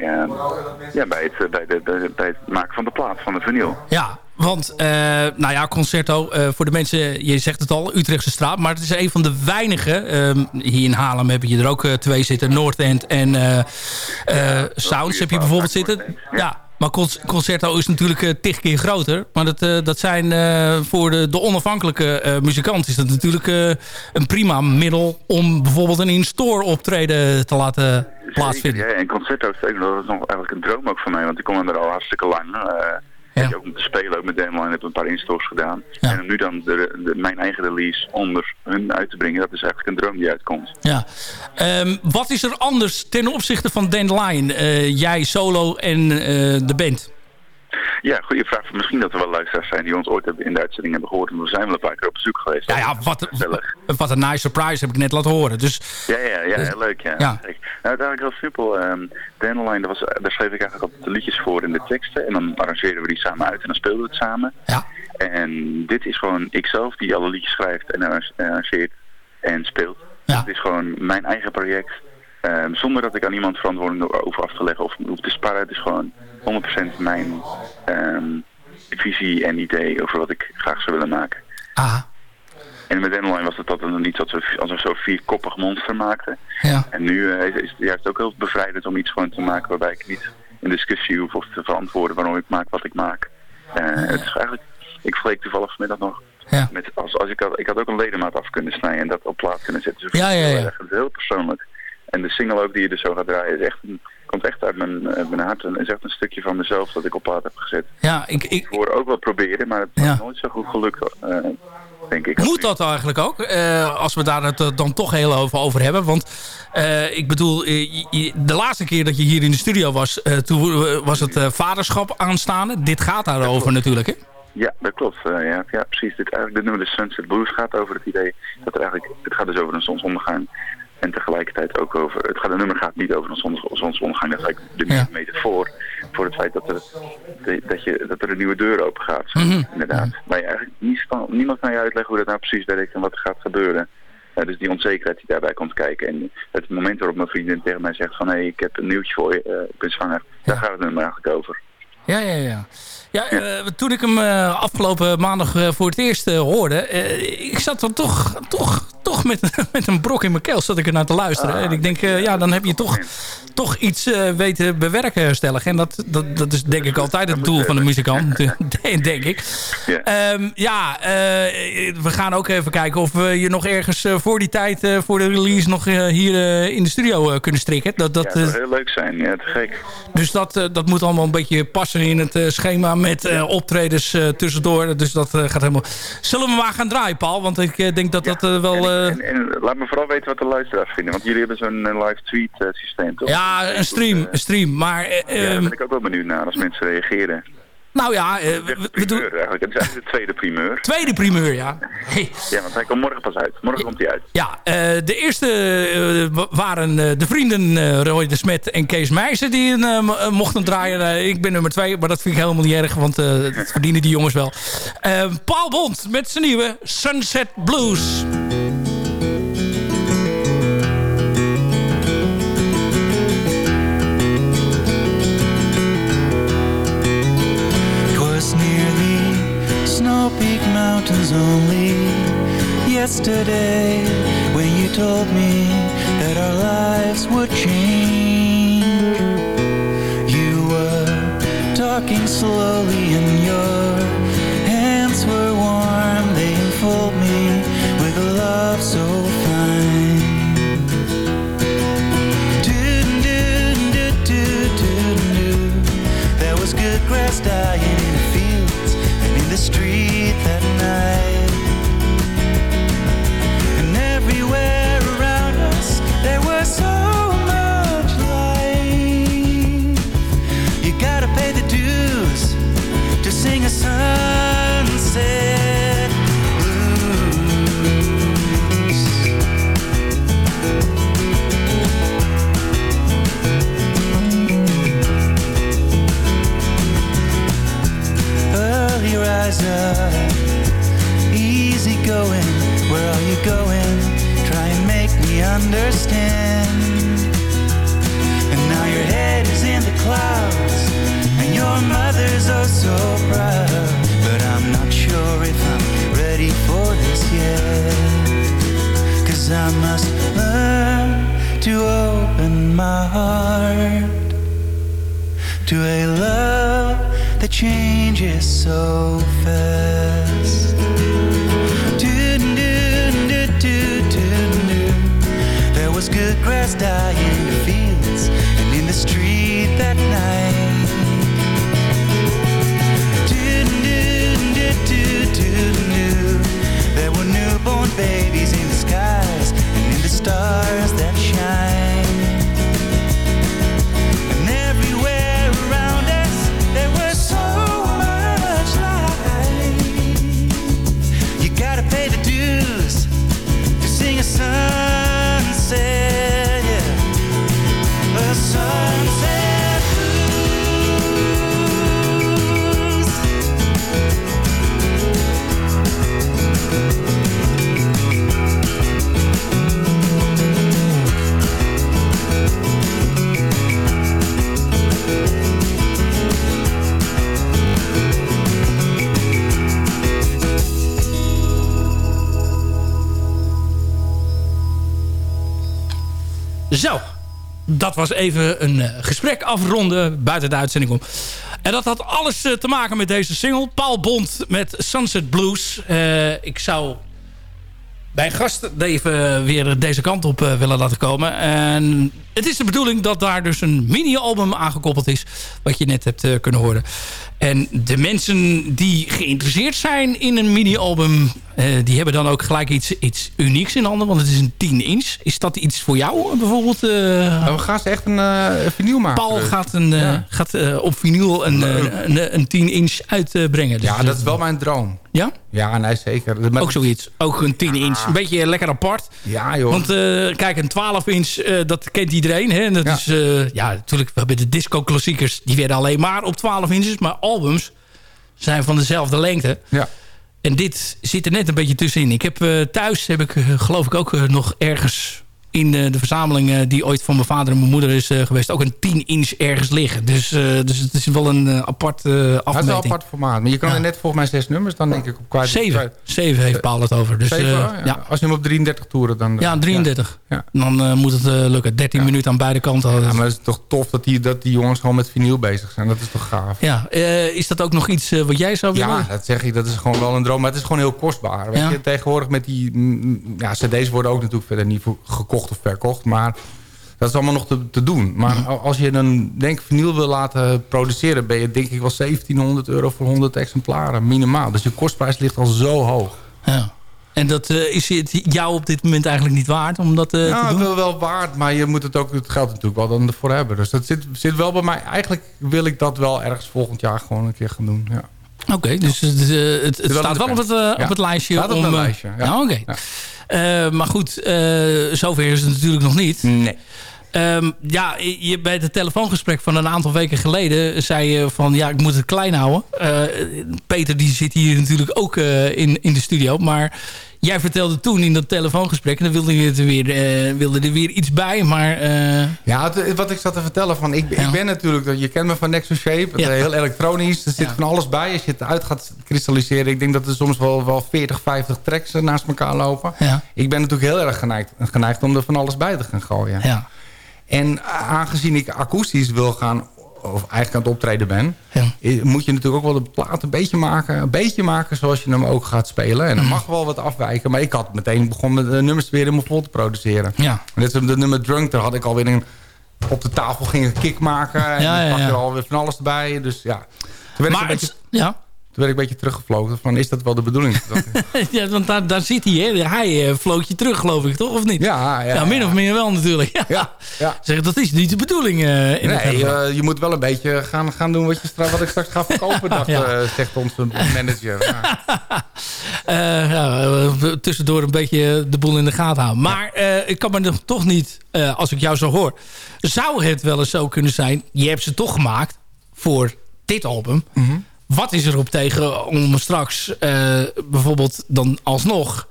ja, bij, het, bij, de, bij het maken van de plaat, van de vinyl. Ja, want, uh, nou ja, Concerto, uh, voor de mensen, je zegt het al, Utrechtse straat. Maar het is een van de weinige. Uh, hier in Haarlem heb je er ook twee zitten. Noordend en Sounds heb je bijvoorbeeld zitten. Ja. Maar Concerto is natuurlijk tig keer groter. Maar dat, dat zijn voor de, de onafhankelijke muzikant... is dat natuurlijk een prima middel... om bijvoorbeeld een in-store optreden te laten plaatsvinden. Ja, en Concerto is nog eigenlijk een droom ook van mij. Want ik kom er al hartstikke lang... Ja. Ik ook om te spelen ook met Demoline heb een paar instores gedaan. En om nu dan de, de, mijn eigen release onder hun uit te brengen, dat is eigenlijk een droom die uitkomt. Ja. Um, wat is er anders ten opzichte van Dandelion? Uh, jij solo en uh, de band? Ja, goede vraag. Misschien dat er wel luisteraars zijn die ons ooit hebben in de uitzending hebben gehoord. En we zijn wel een paar keer op bezoek geweest. Ja, ja wat, wat een nice surprise heb ik net laten horen. Dus, ja, ja, ja, heel leuk. Ja. ja. Nou, eigenlijk heel simpel. Um, Dandelion, daar, was, daar schreef ik eigenlijk altijd de liedjes voor in de teksten. En dan arrangeerden we die samen uit en dan speelden we het samen. Ja. En dit is gewoon ikzelf die alle liedjes schrijft en arrangeert en speelt. Ja. Het is gewoon mijn eigen project. Um, zonder dat ik aan iemand verantwoording over af te leggen of hoef te sparren. Het is gewoon 100% mijn um, visie en idee over wat ik graag zou willen maken. Ah. En met Dandelion was het altijd niet dat we als een zo vierkoppig monster maakten. Ja. En nu uh, is het juist ook heel bevrijdend om iets gewoon te maken waarbij ik niet in discussie hoef of te verantwoorden waarom ik maak wat ik maak. Uh, het is eigenlijk, ik vleek toevallig vanmiddag nog ja. met, als, als ik, had, ik had ook een ledemaat af kunnen snijden en dat op plaats kunnen zetten. Dus ja, ja, ja. Het is heel persoonlijk. En de single ook die je dus zo gaat draaien is echt een, komt echt uit mijn, mijn hart. En is echt een stukje van mezelf dat ik op plaat heb gezet. Ja, ik... ik, hoor ook wel proberen, maar het is ja. nooit zo goed gelukt, uh, denk ik. Moet dat eigenlijk ook? Uh, als we daar het dan toch heel over, over hebben. Want uh, ik bedoel, de laatste keer dat je hier in de studio was... toen was het vaderschap aanstaande. Dit gaat daarover natuurlijk, hè? Ja, dat klopt. ja, ja, precies. Dit, eigenlijk, dit nummer de Sunset Blues gaat over het idee dat er eigenlijk... Het gaat dus over een zonsondergang. En tegelijkertijd ook over... Het, gaat, het nummer gaat niet over een zonsondergang. Dat is eigenlijk de ja. metafoor voor het feit dat er, de, dat je, dat er een nieuwe deur open gaat. Mm -hmm. Inderdaad. Maar je eigenlijk niet, niemand kan je uitleggen hoe dat nou precies werkt en wat er gaat gebeuren. Uh, dus die onzekerheid die daarbij komt kijken. En het moment waarop mijn vriendin tegen mij zegt van... hé, hey, ik heb een nieuwtje voor je, uh, ik ben zwanger. Ja. Daar gaat het nummer eigenlijk over. Ja, ja, ja. Ja, uh, toen ik hem uh, afgelopen maandag voor het eerst hoorde... ik zat dan toch, toch, toch met, (laughs) met een brok in mijn keel zat ik er naar te luisteren. Ah, en ik denk, ja, dan heb je toch, toch iets weten bewerken stellig. En dat, dat, dat is denk ik altijd het doel van de muzikant, (laughs) (laughs) denk ik. Ja, um, ja we gaan ook even kijken of we je nog ergens voor die tijd... voor de release nog hier in de studio kunnen strikken. Dat, dat, ja, dat zou heel leuk zijn. Ja, te gek. Dus dat, dat moet allemaal een beetje passen in het schema met optredens tussendoor. Dus dat gaat helemaal... Zullen we maar gaan draaien, Paul? Want ik denk dat dat wel... En, en, en, laat me vooral weten wat de luisteraars vinden. Want jullie hebben zo'n live tweet systeem, toch? Ja, een stream. een stream maar, ja, daar ben ik ook wel benieuwd naar als mensen reageren. Nou ja, uh, we, we doen... eigenlijk. Het is eigenlijk de tweede primeur. Tweede primeur, ja. Hey. (laughs) Ja, want hij komt morgen pas uit. Morgen komt hij uit. Ja, uh, de eerste uh, waren de vrienden Roy de Smet en Kees Meijsen die mochten draaien. ik ben nummer twee, maar dat vind ik helemaal niet erg, want dat verdienen die jongens wel. Paul Bond met zijn nieuwe Sunset Blues. Peak Mountains only yesterday when you told me that our lives would change. You were talking slowly and your hands were warm. They enfold me with a love so fine. Was good grass dying in the fields and in the street Easy going. Where are you going? Try and make me understand. And now your head is in the clouds, and your mother's oh so proud. But I'm not sure if I'm ready for this yet. Cause I must learn to open my heart to a love changes so fast. Dat was even een eh, gesprek afronden buiten de uitzending om. En dat had alles eh, te maken met deze single. Paul Bond met Sunset Blues. Eh, ik zou mijn gast even weer deze kant op willen laten komen. En het is de bedoeling dat daar dus een mini-album aangekoppeld is. Wat je net hebt kunnen horen. En de mensen die geïnteresseerd zijn in een mini-album... eh, die hebben dan ook gelijk iets, iets unieks in handen. Want het is een 10 inch. Is dat iets voor jou bijvoorbeeld? eh, we gaan ze echt een uh, vinyl maken. Paul gaat, een, Ja. gaat op vinyl een, een, een 10 inch uitbrengen. Dus, Ja, dat is wel mijn droom. Ja? Ja, nee, zeker. Maar- Ook zoiets. Ook een 10 inch. Een beetje lekker apart. Ja, joh. Want kijk, een 12 inch, dat kent iedereen. Hè? En dat Ja. is, ja, natuurlijk, we hebben de disco-klassiekers. Die werden alleen maar op 12 inches. Maar albums zijn van dezelfde lengte. Ja. En dit zit er net een beetje tussenin. Ik heb eh, thuis, heb ik, eh, geloof ik ook eh, nog ergens in eh, de verzameling... eh, die ooit van mijn vader en mijn moeder is eh, geweest... ook een 10 inch ergens liggen. Dus, dus het is wel een apart eh Het is wel een afmeting. apart formaat. Maar je kan er net volgens mij zes nummers dan denk ik op kwijt. Zeven. Zeven heeft Paul het over. Dus, Zeven, oh, ja. Als je hem op 33 toeren dan... Ja, 33. Ja. Dan moet het lukken. 13 minuten aan beide kanten. Ja, maar het is toch tof dat die, dat die jongens gewoon met vinyl bezig zijn. Dat is toch gaaf. Ja, is dat ook nog iets wat jij zou willen? Ja, dat zeg ik. Dat is gewoon wel een droom. Maar het is gewoon heel kostbaar. Weet Ja. je, tegenwoordig met die... mm, Ja, cd's worden ook natuurlijk verder niet voor- gekocht of verkocht. Maar dat is allemaal nog te, te doen. Maar als je een denk vinyl wil laten produceren... ben je denk ik wel 1700 euro voor 100 exemplaren. Minimaal. Dus je kostprijs ligt al zo hoog. Ja. En dat eh, is het jou op dit moment eigenlijk niet waard om dat eh, Ja, te doen? wel, wel waard, maar je moet het ook het geld natuurlijk wel dan ervoor hebben. Dus dat zit, zit wel bij mij. Eigenlijk wil ik dat wel ergens volgend jaar gewoon een keer gaan doen. Ja. Oké, dus het, eh, het, staat wel op het, op het lijstje. Staat op om, het lijstje, ja. nou, Oké. Ja. Eh, maar goed, eh, zover is het natuurlijk nog niet. Nee. Ehm, ja, je, bij het telefoongesprek van een aantal weken geleden zei je van ja, ik moet het klein houden. Eh, Peter die zit hier natuurlijk ook in, in de studio. Maar jij vertelde toen in dat telefoongesprek, en dan wilde je er weer, eh, wilde er weer iets bij. Maar eh, Ja, het- wat ik zat te vertellen, van, ik, Ja. ik ben natuurlijk, je kent me van Nexus Shape, het, Ja. eh, heel elektronisch, er zit Ja. van alles bij. Als je het uit gaat kristalliseren, ik denk dat er soms wel, wel 40, 50 tracks eh, naast elkaar lopen. Ik ben natuurlijk heel erg geneigd, geneigd om er van alles bij te gaan gooien. ja, En aangezien ik akoestisch wil gaan, of eigenlijk aan het optreden ben... Ja. moet je natuurlijk ook wel de plaat een beetje maken. Een beetje maken zoals je hem ook gaat spelen. En dan mag wel wat afwijken. Maar ik had meteen begonnen met de nummers weer helemaal vol te produceren. ja. Net als de nummer Drunk, daar had ik alweer een... Op de tafel ging een kick maken. En Ja, ja, pak je er alweer van alles bij. Dus ja, toen werd, ik Maar een beetje, ja. Toen werd ik een beetje teruggevlogen. Van, is dat wel de bedoeling? (laughs) Ja, want daar, daar zit hij. Hè? Hij uh, floot je terug, geloof ik, toch? Of niet? ja, ja, Ja, min ja. of meer wel natuurlijk. Ja. Ja. Zeg, dat is niet de bedoeling. eh, in Nee, eh, je moet wel een beetje gaan, gaan doen wat, je wat ik straks ga verkopen, (laughs) dacht, eh, zegt onze manager. (laughs) Eh, eh, tussendoor een beetje de boel in de gaten houden. Maar eh, ik kan me toch niet, eh, als ik jou zo hoor... zou het wel eens zo kunnen zijn... je hebt ze toch gemaakt voor dit album. Mhm. Wat is erop tegen om straks eh, bijvoorbeeld dan alsnog...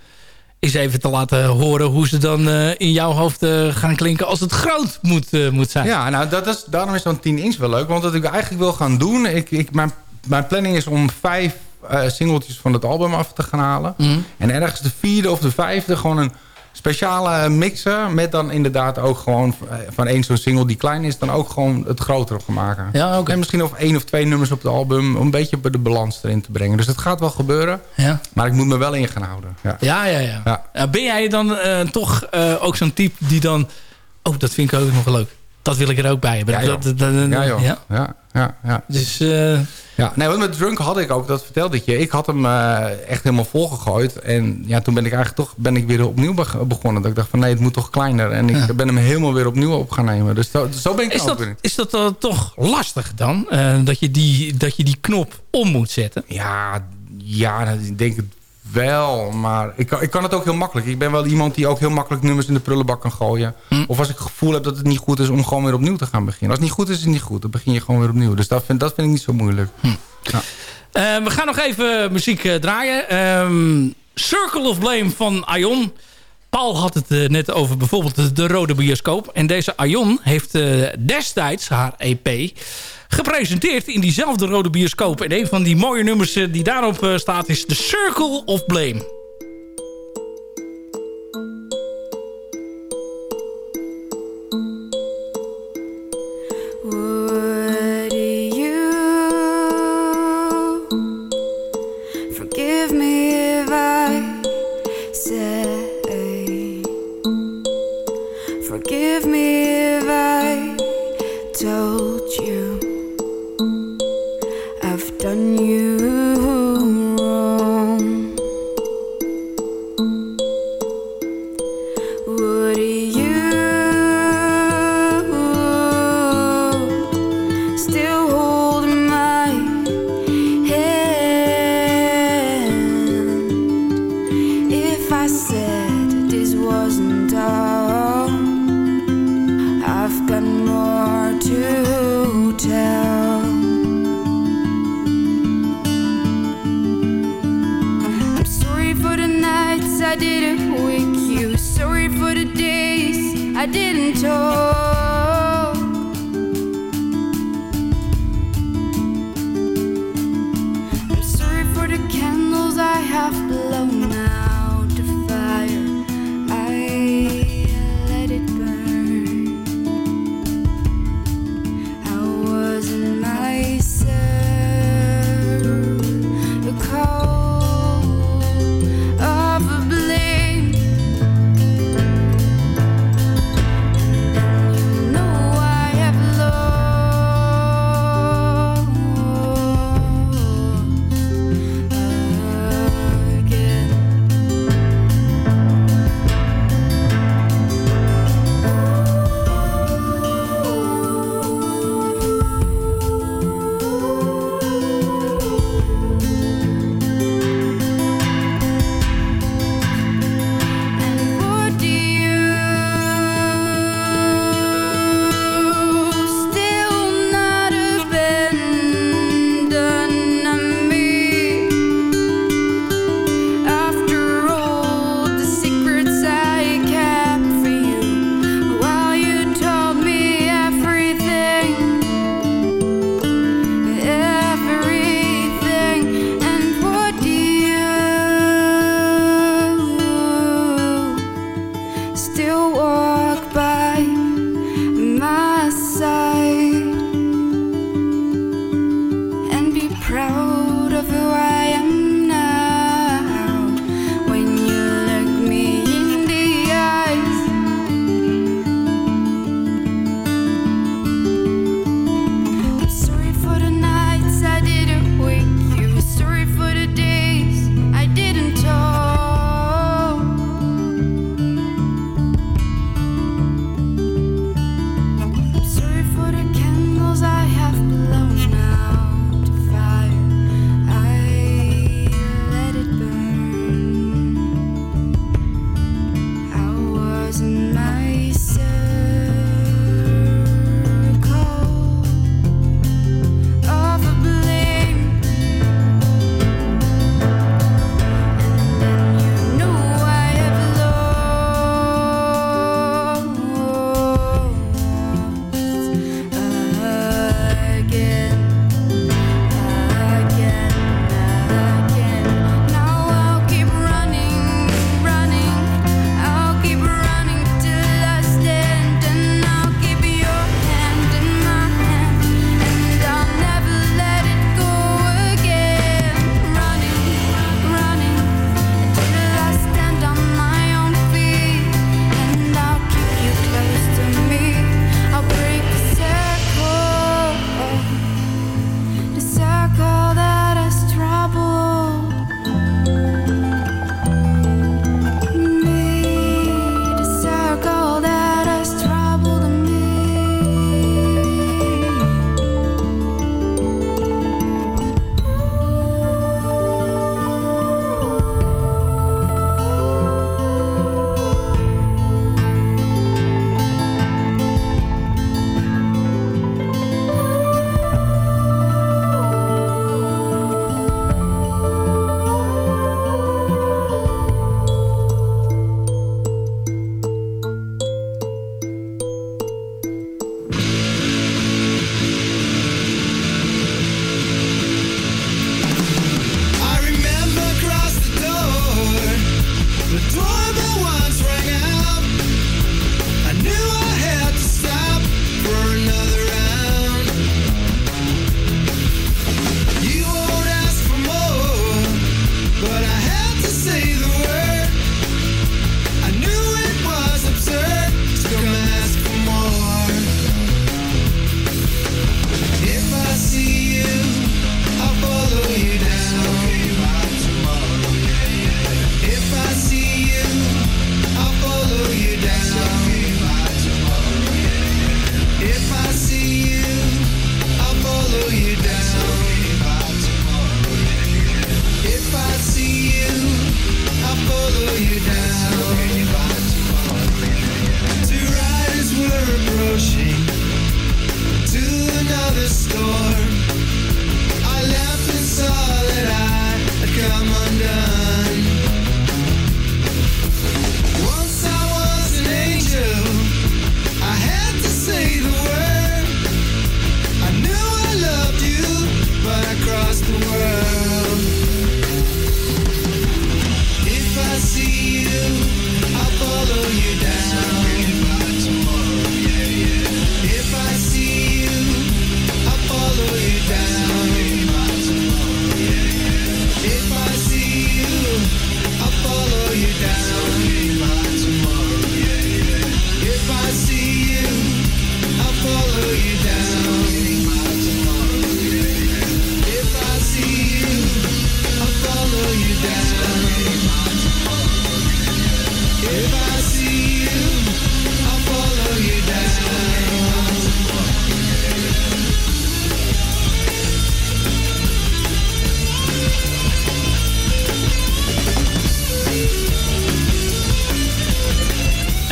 eens even te laten horen hoe ze dan in jouw hoofd gaan klinken als het groot moet, moet zijn. Ja, nou, dat is, daarom is zo'n 10 inch wel leuk. Want wat ik eigenlijk wil gaan doen... Ik, ik, mijn, mijn planning is om vijf singeltjes van het album af te gaan halen. Mhm. En ergens de vierde of de vijfde gewoon een speciale mixen... met dan inderdaad ook gewoon van één zo'n single die klein is... dan ook gewoon het groter op maken. Ja, oké. En misschien nog één of twee nummers op het album... om een beetje de balans erin te brengen. Dus het gaat wel gebeuren. Ja. Maar ik moet me wel in gaan houden. Ja, ja, ja. ja. Ja. Ben jij dan eh, toch eh, ook zo'n type die dan... Oh, dat vind ik ook nog leuk. Dat wil ik er ook bij hebben. Ja, joh. Ja, joh. ja. Ja, ja, ja. Dus... eh, Ja, nee, want met Drunk had ik ook, dat vertelde ik je. Ik had hem eh, echt helemaal volgegooid. En ja, toen ben ik eigenlijk toch ben ik weer opnieuw beg- begonnen. Dat ik dacht van nee, het moet toch kleiner. En ik Ja. ben hem helemaal weer opnieuw op gaan nemen. Dus zo, zo ben ik is, ook dat, weer. is dat dan toch lastig dan? Eh, dat, je die, dat je die knop om moet zetten? Ja, ja, ik denk het wel. Maar ik kan, ik kan het ook heel makkelijk. Ik ben wel iemand die ook heel makkelijk nummers in de prullenbak kan gooien. Hm. Of als ik het gevoel heb dat het niet goed is om gewoon weer opnieuw te gaan beginnen. Als het niet goed is, is het niet goed. Dan begin je gewoon weer opnieuw. Dus dat vind, dat vind ik niet zo moeilijk. Hm. Eh, we gaan nog even muziek eh, draaien. Ehm, Circle of Blame van Ion. Paul had het eh, net over bijvoorbeeld de, de Rode Bioscoop. En deze Ion heeft destijds haar EP gepresenteerd in diezelfde Rode Bioscoop. En een van die mooie nummers eh, die daarop eh, staat is The Circle of Blame.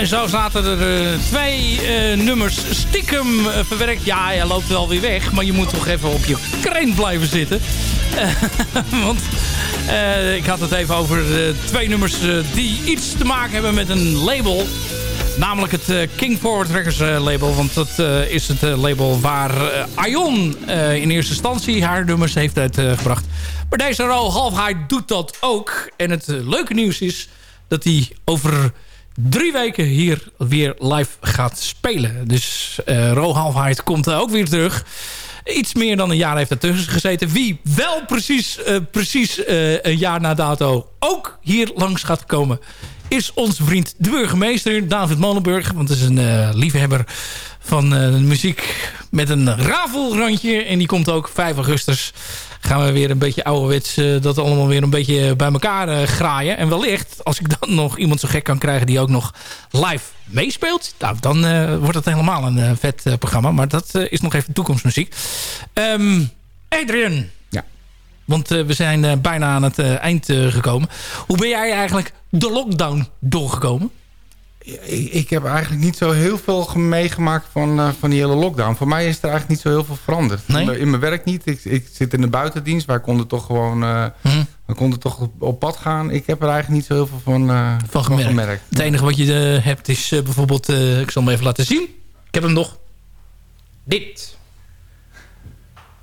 Zo zaten er eh, twee eh, nummers stiekem eh, verwerkt. Ja, hij loopt wel weer weg. Maar je moet toch even op je kreen blijven zitten. (laughs) Want ik had het even over twee nummers die iets te maken hebben met een label. Namelijk het King Forward Records label. Want dat is het label waar Ion in eerste instantie haar nummers heeft uitgebracht. maar deze Ro Halfhigh doet dat ook. En het leuke nieuws is dat hij over drie weken hier weer live gaat spelen. Dus eh Ro Halfhigh komt eh, ook weer terug. Iets meer dan een jaar heeft ertussen gezeten. Wie wel precies, eh, precies eh, een jaar na dato ook hier langs gaat komen... is onze vriend de burgemeester David Molenburg. Want het is een eh, liefhebber van eh, muziek met een rafelrandje. En die komt ook 5 augustus. Gaan we weer een beetje ouderwets eh, dat allemaal weer een beetje bij elkaar eh, graaien. En wellicht, als ik dan nog iemand zo gek kan krijgen die ook nog live meespeelt. Nou, dan eh, wordt het helemaal een vet programma. Maar dat is nog even toekomstmuziek. Ehm Adrian. Ja. Want we zijn bijna aan het eind gekomen. Hoe ben jij eigenlijk de lockdown doorgekomen? Ik, ik heb eigenlijk niet zo heel veel ge- meegemaakt van, eh, van die hele lockdown. Voor mij is er eigenlijk niet zo heel veel veranderd. Nee? In, mijn- werk niet. Ik, ik zit in de buitendienst. Wij konden toch gewoon eh, Hm. we konden toch op, op pad gaan. Ik heb er eigenlijk niet zo heel veel van, eh, Van gemerkt. Het enige wat je hebt is bijvoorbeeld... ik zal hem even laten zien. Ik heb hem nog. Dit.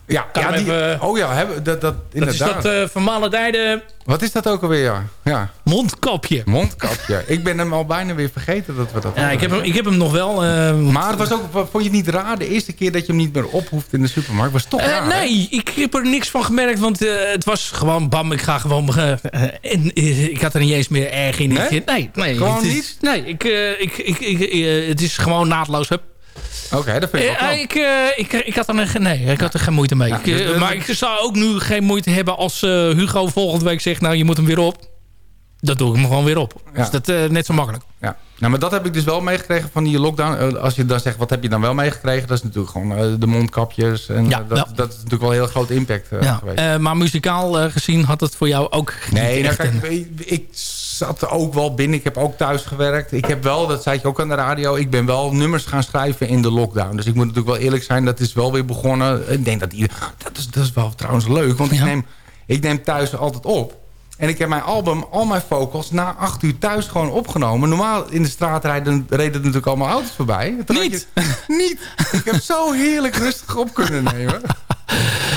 Ja, Kan ja hem die- even- oh ja, hebben, dat, dat, Dat is inderdaad. dat uh, vermalendijde Wat is dat ook alweer? Ja. ja. mondkapje. Mondkapje. ik ben hem al bijna weer vergeten dat we dat Ja, ik heb, hem, hadden. ik heb hem nog wel. eh, Maar het was ook, vond je het niet raar de eerste keer dat je hem niet meer op hoeft in de supermarkt? was toch Eh, raar, hè? nee, ik heb er niks van gemerkt, want eh, het was gewoon bam, ik ga gewoon... eh, en, eh, ik had er niet eens meer erg in. Nee? Nee, nee. Gewoon niet? Nee, ik, eh, ik, ik, ik, eh, het is gewoon naadloos. Hup. Oké, dat vind ik wel eh, ik, eh, ik, ik had er geen, nee, ik had er geen moeite mee. Ja, eh, dus, eh, maar ik zou ook nu geen moeite hebben als Hugo volgende week zegt... nou, je moet hem weer op. Dat doe ik hem gewoon weer op. Ja. Dus dat eh, net zo makkelijk. Ja, nou, maar dat heb ik dus wel meegekregen van die lockdown. Als je dan zegt, wat heb je dan wel meegekregen? Dat is natuurlijk gewoon de mondkapjes. En Ja, dat, dat is natuurlijk wel een heel groot impact ja. geweest. Maar muzikaal gezien had het voor jou ook nee, nou, echt kijk, een- ik, ik zat er ook wel binnen. Ik heb ook thuis gewerkt. Ik heb wel, dat zei je ook aan de radio... ik ben wel nummers gaan schrijven in de lockdown. Dus ik moet natuurlijk wel eerlijk zijn, dat is wel weer begonnen. Ik denk dat ieder, dat, is, dat is wel trouwens leuk. Want ik, neem, ik neem thuis altijd op. En ik heb mijn album, al mijn vocals, na acht uur thuis gewoon opgenomen. Normaal in de straat rijden, reden natuurlijk allemaal auto's voorbij. Niet? Je, niet. Ik heb zo heerlijk rustig op kunnen nemen.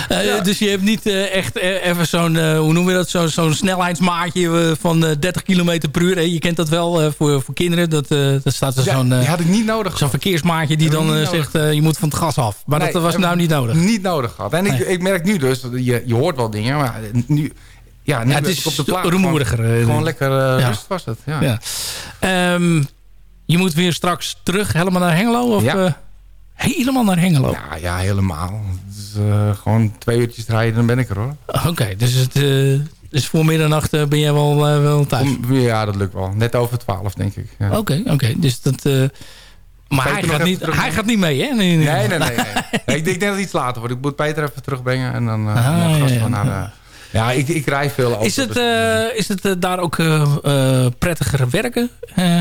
Eh, Dus je hebt niet eh, echt eh, even zo'n, hoe noemen we dat, zo'n snelheidsmaatje van eh, 30 km per uur. hè? Je kent dat wel voor, voor kinderen. Dat, dat staat er Ja, zo'n, die had ik niet nodig zo'n verkeersmaatje die dan zegt, je moet van het gas af. Maar Nee, dat was nou niet nodig. Niet nodig gehad. En ik, ik merk nu dus, je, je hoort wel dingen, maar nu... Ja, Ja, het is op de plaat rumoeriger, Gewoon, eh, gewoon lekker eh, ja. rust was het. Ja. Ja. Ehm, je moet weer straks terug helemaal naar Hengelo? Of, Ja. eh, helemaal naar Hengelo? Ja, ja, helemaal. Gewoon twee uurtjes rijden, dan ben ik er hoor. Oké, dus, het, dus voor middernacht ben jij wel, wel thuis? Om- ja, dat lukt wel. Net over twaalf, denk ik. Ja. Oké, oké. Dus dat... maar Peter hij gaat, niet, hij gaat niet mee, hè? Nee, Nee, nee, nee. nee. Nee, (laughs) ik, denk dat het iets later wordt. Ik moet Peter even terugbrengen en dan uh, Ah, dan gaan we ja, ja. naar de... Ja, ik, ik rij veel. Is het, eh, is het eh, daar ook eh, prettiger werken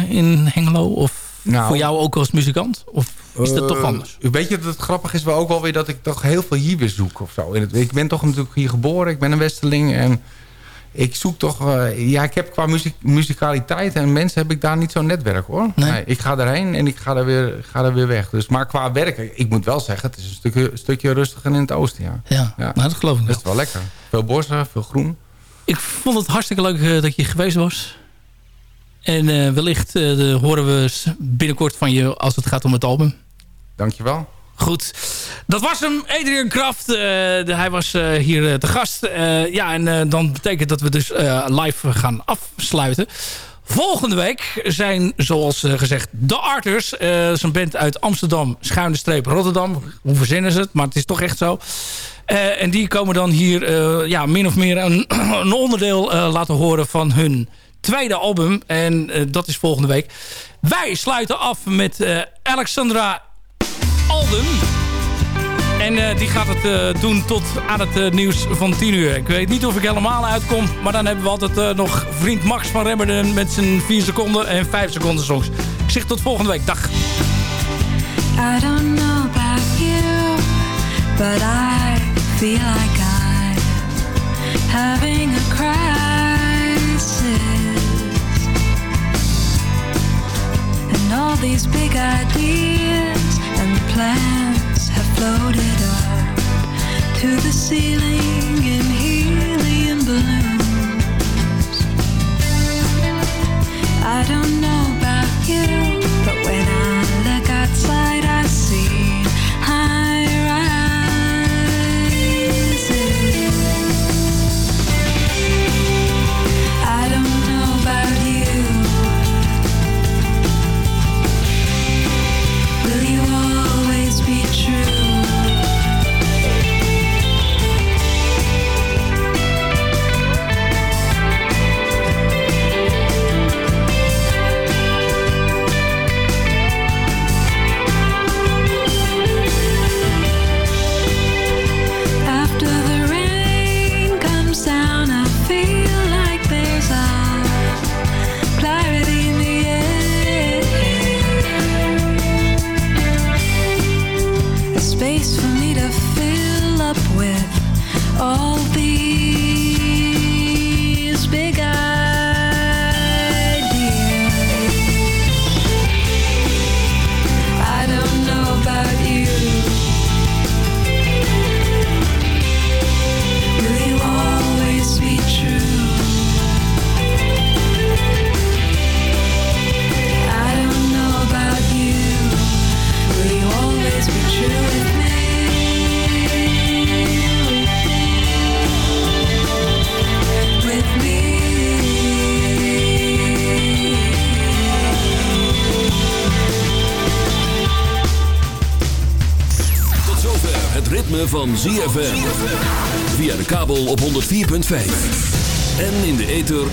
in Hengelo? Of Nou, voor jou ook als muzikant? Of is dat toch anders? Weet je, het grappige is wel ook wel weer dat ik toch heel veel hier weer zoek of zo. Ik ben toch natuurlijk hier geboren, ik ben een Westerling en ik zoek toch... eh, ja, ik heb qua muziek, muzikaliteit en mensen heb ik daar niet zo'n netwerk hoor. Nee. ik ga erheen en ik ga er, weer, ga er weer weg. Dus, maar qua werken, ik moet wel zeggen, het is een stukje, stukje rustiger in het oosten, ja. Ja, Ja. Nou, dat geloof ik Dat wel. is wel lekker. Veel bossen, veel groen. Ik vond het hartstikke leuk eh, dat je geweest was. En eh, wellicht horen we binnenkort van je als het gaat om het album. Dankjewel. Goed, dat was hem, Adrian Kraft. Eh, hij was eh, hier eh, te gast. Ja, en dan betekent dat we dus live gaan afsluiten. Volgende week zijn, zoals gezegd, de Arters. Dat een band uit Amsterdam, schuine streep Rotterdam. Hoe verzinnen ze het? Maar het is toch echt zo. En die komen dan hier ja, min of meer een, (clears throat) een onderdeel laten horen van hun tweede album. En dat is volgende week. Wij sluiten af met Alexandra En eh, die gaat het eh, doen tot aan het eh, nieuws van 10 uur. Ik weet niet of ik helemaal uitkom. Maar dan hebben we altijd nog vriend Max van Remmerden met zijn 4 seconden en 5 seconden songs. Ik zeg tot volgende week. Dag. I don't know about you, but I feel like I'm having a crisis. And all these big ideas plans have floated up to the ceiling in helium